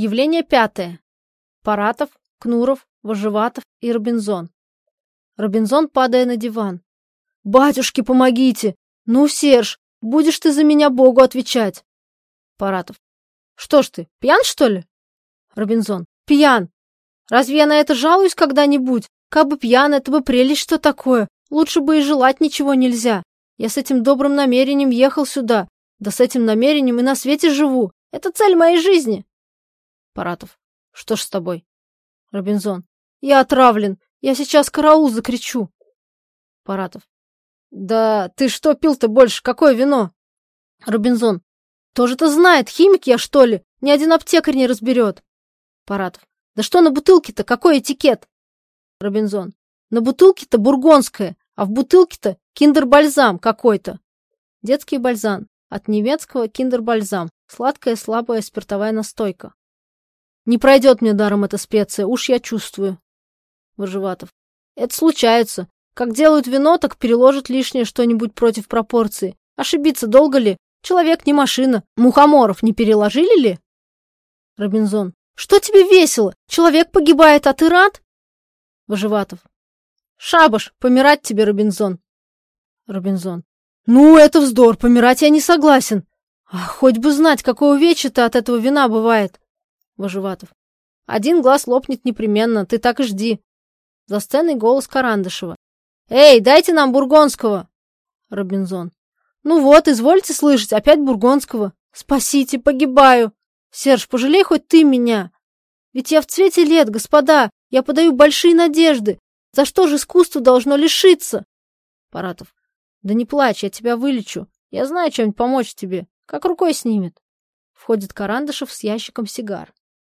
Явление пятое. Паратов, Кнуров, Вожеватов и Робинзон. Робинзон, падая на диван. «Батюшки, помогите! Ну, Серж, будешь ты за меня Богу отвечать!» Паратов. «Что ж ты, пьян, что ли?» Робинзон. «Пьян! Разве я на это жалуюсь когда-нибудь? Как бы пьян, это бы прелесть что такое. Лучше бы и желать ничего нельзя. Я с этим добрым намерением ехал сюда. Да с этим намерением и на свете живу. Это цель моей жизни. Паратов. Что ж с тобой? Робинзон. Я отравлен. Я сейчас караул закричу. Паратов. Да ты что пил-то больше? Какое вино? Робинзон. Тоже-то знает, химик я, что ли? Ни один аптекарь не разберет. Паратов. Да что на бутылке-то? Какой этикет? Робинзон. На бутылке-то бургонская, а в бутылке-то киндер-бальзам какой-то. Детский бальзам. От немецкого киндер-бальзам. Сладкая слабая спиртовая настойка. Не пройдет мне даром эта специя, уж я чувствую. Выживатов. Это случается. Как делают вино, так переложат лишнее что-нибудь против пропорции. Ошибиться долго ли? Человек не машина. Мухоморов не переложили ли? Робинзон. Что тебе весело? Человек погибает, а ты рад? Выживатов. Шабаш, помирать тебе, Робинзон. Робинзон. Ну, это вздор, помирать я не согласен. А хоть бы знать, какое увечье-то от этого вина бывает. Выживатов. Один глаз лопнет непременно, ты так и жди. За сценой голос Карандышева. Эй, дайте нам бургонского. Робинзон. Ну вот, извольте слышать, опять бургонского. Спасите, погибаю. Серж, пожалей хоть ты меня. Ведь я в цвете лет, господа, я подаю большие надежды. За что же искусство должно лишиться? Паратов. Да не плачь, я тебя вылечу. Я знаю, чем помочь тебе. Как рукой снимет. Входит Карандышев с ящиком сигар.